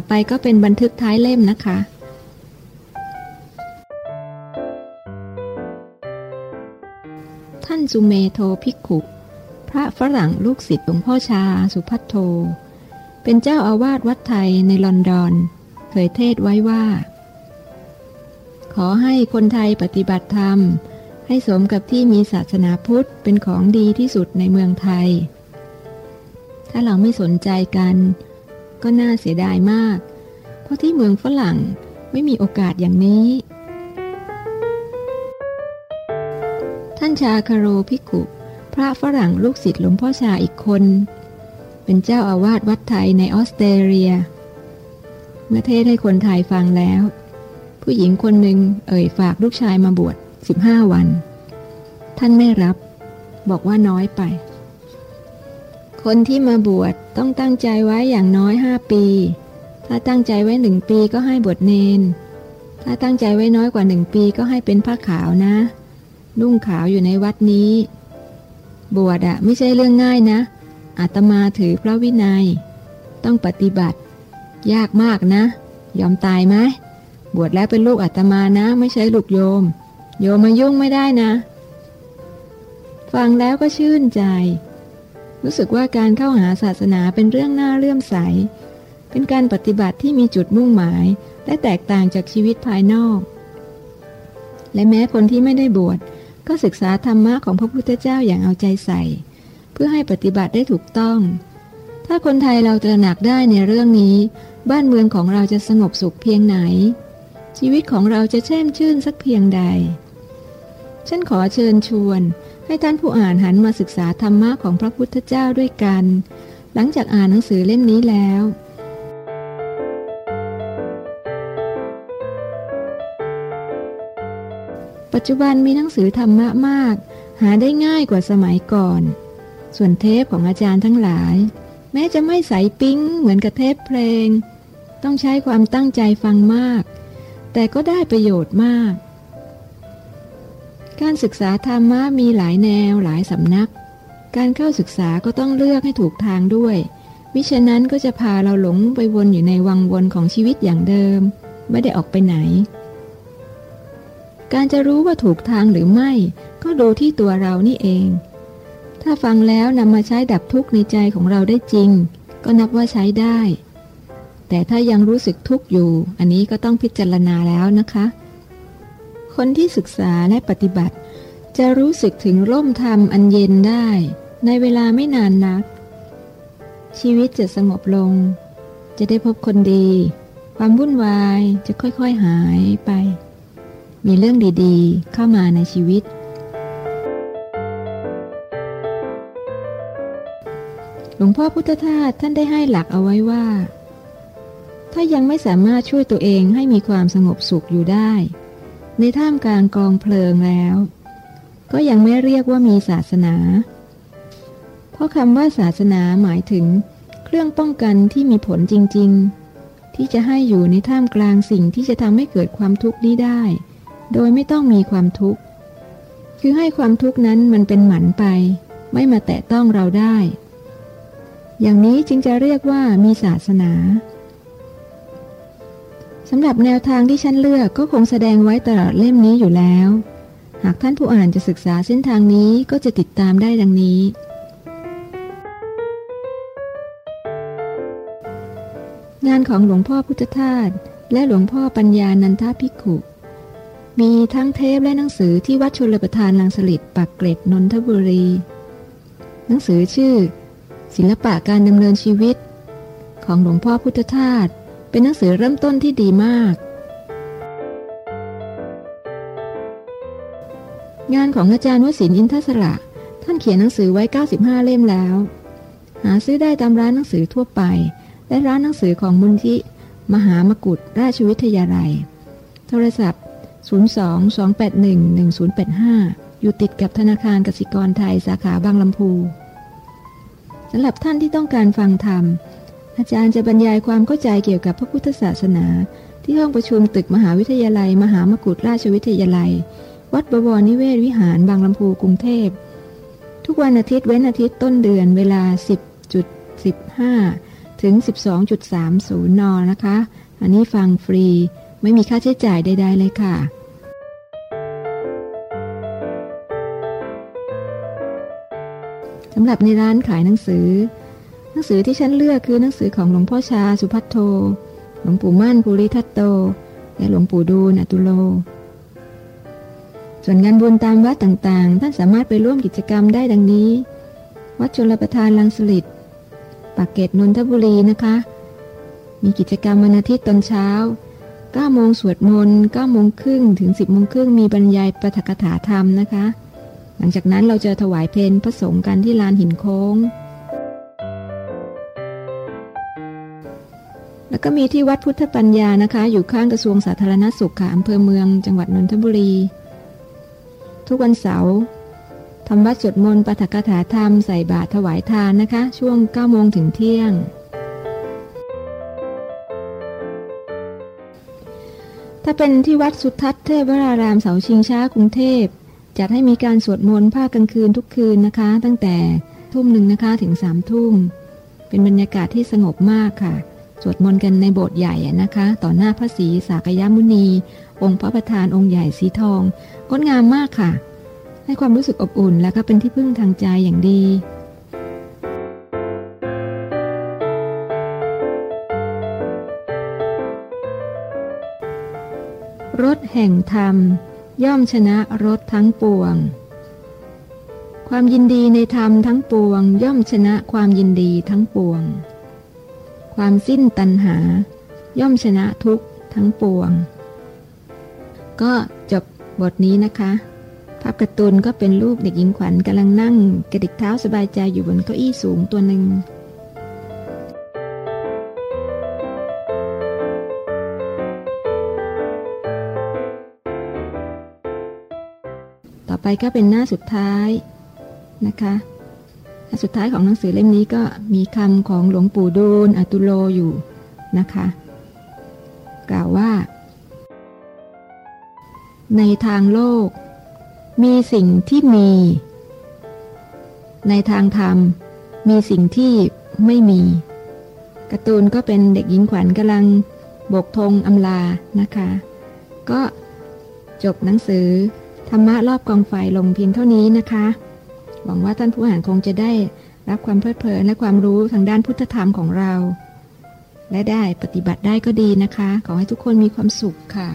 ่อไปก็เป็นบันทึกท้ายเล่มนะคะ ท่านสุเมโทภิกขุ พระฝรั่งลูกศิษย์หลวงพ่อชาสุพัทโท เป็นเจ้าอาวาสวัดไทยในลอนดอน เคยเทศไว้ว่า ขอให้คนไทยปฏิบัติธรรม ให้สมกับที่มีศาสนาพุทธเป็นของดีที่สุดในเมืองไทย ถ้าเราไม่สนใจกัน ก็น่าเสียดายมาก เพราะที่เมืองฝรั่งไม่มีโอกาสอย่างนี้ ท่านชาคาโรพิกุ พระฝรั่งลูกศิษย์หลวงพ่อชาอีกคน เป็นเจ้าอาวาสวัดไทยในออสเตรเลีย เมื่อเทศให้คนไทยฟังแล้ว ผู้หญิงคนหนึ่งเอ่ยฝากลูกชายมาบวช 15 วัน ท่านไม่รับ บอกว่าน้อยไป คนที่มาบวชต้องตั้งใจไว้อย่างน้อยห้าปี ถ้าตั้งใจไว้หนึ่งปีก็ให้บวชเนน ถ้าตั้งใจไว้น้อยกว่าหนึ่งปีก็ให้เป็นผ้าขาวนะ นุ่งขาวอยู่ในวัดนี้ บวชอะไม่ใช่เรื่องง่ายนะ อาตมาถือพระวินัย ต้องปฏิบัติ ยากมากนะ ยอมตายไหม บวชแล้วเป็นลูกอาตมานะ ไม่ใช่ลูกโยม โยมมายุ่งไม่ได้นะ ฟังแล้วก็ชื่นใจ รู้สึกว่าการเข้าหาศาสนาเป็นเรื่องน่าเลื่อมใส เป็นการปฏิบัติที่มีจุดมุ่งหมาย และแตกต่างจากชีวิตภายนอก และแม้คนที่ไม่ได้บวชก็ศึกษาธรรมะของพระพุทธเจ้าอย่างเอาใจใส่ เพื่อให้ปฏิบัติได้ถูกต้อง ถ้าคนไทยเราตระหนักได้ในเรื่องนี้ บ้านเมืองของเราจะสงบสุขเพียงไหน ชีวิตของเราจะแช่มชื่นสักเพียงใด ฉันขอเชิญชวน ให้ท่านผู้อ่านหันมาศึกษาธรรมะของพระพุทธเจ้าด้วยกัน หลังจากอ่านหนังสือเล่มนี้แล้ว ปัจจุบันมีหนังสือธรรมะมาก หาได้ง่ายกว่าสมัยก่อน ส่วนเทปของอาจารย์ทั้งหลาย แม้จะไม่ใสปิ๊งเหมือนกับเทปเพลง ต้องใช้ความตั้งใจฟังมาก แต่ก็ได้ประโยชน์มาก การศึกษาธรรมะมีหลายแนวหลายสำนัก การเข้าศึกษาก็ต้องเลือกให้ถูกทางด้วย มิฉะนั้นก็จะพาเราหลงไปวนอยู่ในวังวนของชีวิตอย่างเดิม ไม่ได้ออกไปไหน การจะรู้ว่าถูกทางหรือไม่ ก็ดูที่ตัวเรานี่เอง ถ้าฟังแล้วนำมาใช้ดับทุกข์ในใจของเราได้จริง ก็นับว่าใช้ได้ แต่ถ้ายังรู้สึกทุกข์อยู่ อันนี้ก็ต้องพิจารณาแล้วนะคะ คนที่ศึกษาและปฏิบัติ จะรู้สึกถึงร่มธรรมอันเย็นได้ ในเวลาไม่นานนัก ชีวิตจะสงบลง จะได้พบคนดี ความวุ่นวายจะค่อยๆหายไป มีเรื่องดีๆ เข้ามาในชีวิต หลวงพ่อพุทธทาสท่านได้ให้หลักเอาไว้ว่า ถ้ายังไม่สามารถช่วยตัวเองให้มีความสงบสุขอยู่ได้ ในท่ามกลางกองเพลิงแล้ว ก็ยังไม่เรียกว่ามีศาสนา เพราะคำว่าศาสนาหมายถึง เครื่องป้องกันที่มีผลจริง ๆ ที่จะให้อยู่ในท่ามกลางสิ่งที่จะทำให้เกิดความทุกข์นี้ได้ โดยไม่ต้องมีความทุกข์ คือให้ความทุกข์นั้นมันเป็นหมันไป ไม่มาแตะต้องเราได้ อย่างนี้จึงจะเรียกว่ามีศาสนา สำหรับแนวทางที่ฉันเลือกก็คงแสดงไว้ตลอดเล่มนี้อยู่แล้ว หากท่านผู้อ่านจะศึกษาเส้นทางนี้ก็จะติดตามได้ดังนี้ งานของหลวงพ่อพุทธทาสและหลวงพ่อปัญญานันทภิกขุ มีทั้งเทปและหนังสือที่วัดชลประทานลังสลิดปักเกร็ดนนทบุรี หนังสือชื่อ ศิลปะการดำเนินชีวิต ของหลวงพ่อพุทธทาส เป็นหนังสือเริ่มต้นที่ดีมาก งานของอาจารย์วสินอินทศระ ท่านเขียนหนังสือไว้ 95 เล่มแล้ว หาซื้อได้ตามร้านหนังสือทั่วไป และร้านหนังสือของมุนทิมหามกุฏราชวิทยาลัย โทรศัพท์ 02-281-1085 อยู่ติดกับธนาคารกสิกรไทยสาขาบางลำพูสำหรับท่านที่ต้องการฟังธรรม อาจารย์จะบรรยายความเข้าใจเกี่ยวกับพระพุทธศาสนา ที่ห้องประชุมตึกมหาวิทยาลัย มหามกุฏราชวิทยาลัย วัดบวรนิเวศวิหารบางลำพูกรุงเทพ ทุกวันอาทิตย์เว้นอาทิตย์ต้นเดือนเวลา 10.15 ถึง 12.30 น นะคะ อันนี้ฟังฟรีไม่มีค่าใช้จ่ายใด ๆ เลยค่ะสำหรับในร้านขายหนังสือ หนังสือที่ฉันเลือกคือหนังสือของหลวงพ่อชาสุพัทโท หลวงปู่มั่นภูริทัตโต และหลวงปู่ดูลอตุโล ส่วนงานบุญตามวัดต่างๆ ท่านสามารถไปร่วมกิจกรรมได้ดังนี้ วัดชลประทานลังสลิดปากเกตนนทบุรีนะคะ มีกิจกรรมวันอาทิตย์ตอนเช้า9โมงสวดมนต์9โมงครึ่งถึง 10โมงครึ่งมีบรรยายปฐกถาธรรมนะคะ หลังจากนั้นเราจะถวายเพลพระสงฆ์กันที่ลานหินโค้ง แล้วก็มีที่วัดพุทธปัญญานะคะ อยู่ข้างกระทรวงสาธารณสุขค่ะอำเภอเมืองจังหวัดนนทบุรี ทุกวันเสาร์ทำวัดสวดมนต์ปฐกถาธรรมใส่บาตรถวายทานนะคะ ช่วง9โมงถึงเที่ยง ถ้าเป็นที่วัดสุทัศน์เทพวรารามเสาชิงช้ากรุงเทพ จัดให้มีการสวดมนต์ภาคกลางคืนทุกคืนนะคะ ตั้งแต่ทุ่มหนึ่งนะคะถึงสามทุ่ม เป็นบรรยากาศที่สงบมากค่ะ สวดมนต์กันในโบสถ์ใหญ่นะคะ ต่อหน้าพระศรีสากยมุนี องค์พระประธานองค์ใหญ่สีทองงดงามมากค่ะ ให้ความรู้สึกอบอุ่นและก็เป็นที่พึ่งทางใจอย่างดีรถแห่งธรรม ย่อมชนะรถทั้งปวง ความยินดีในธรรมทั้งปวง ย่อมชนะความยินดีทั้งปวง ความสิ้นตัณหา ย่อมชนะทุกทั้งปวง ก็จบบทนี้นะคะ ภาพการ์ตูนก็เป็นรูปเด็กหญิงขวัญกำลังนั่ง กระดิกเท้าสบายใจอยู่บนเก้าอี้สูงตัวหนึ่งต่อไปก็เป็นหน้าสุดท้ายนะคะ สุดท้ายของหนังสือเล่มนี้ก็มีคำของหลวงปู่ดูลอตุโลอยู่นะคะ กล่าวว่า ในทางโลก มีสิ่งที่มี ในทางธรรม มีสิ่งที่ไม่มีการ์ตูนก็เป็นเด็กหญิงขวัญกำลังบกธงอำลานะคะ ก็จบหนังสือธรรมะรอบกองไฟลงเพียงเท่านี้นะคะ หวังว่าท่านผู้อ่านคงจะได้รับความเพลิดเพลินและความรู้ทางด้านพุทธธรรมของเรา และได้ปฏิบัติได้ก็ดีนะคะ ขอให้ทุกคนมีความสุขค่ะ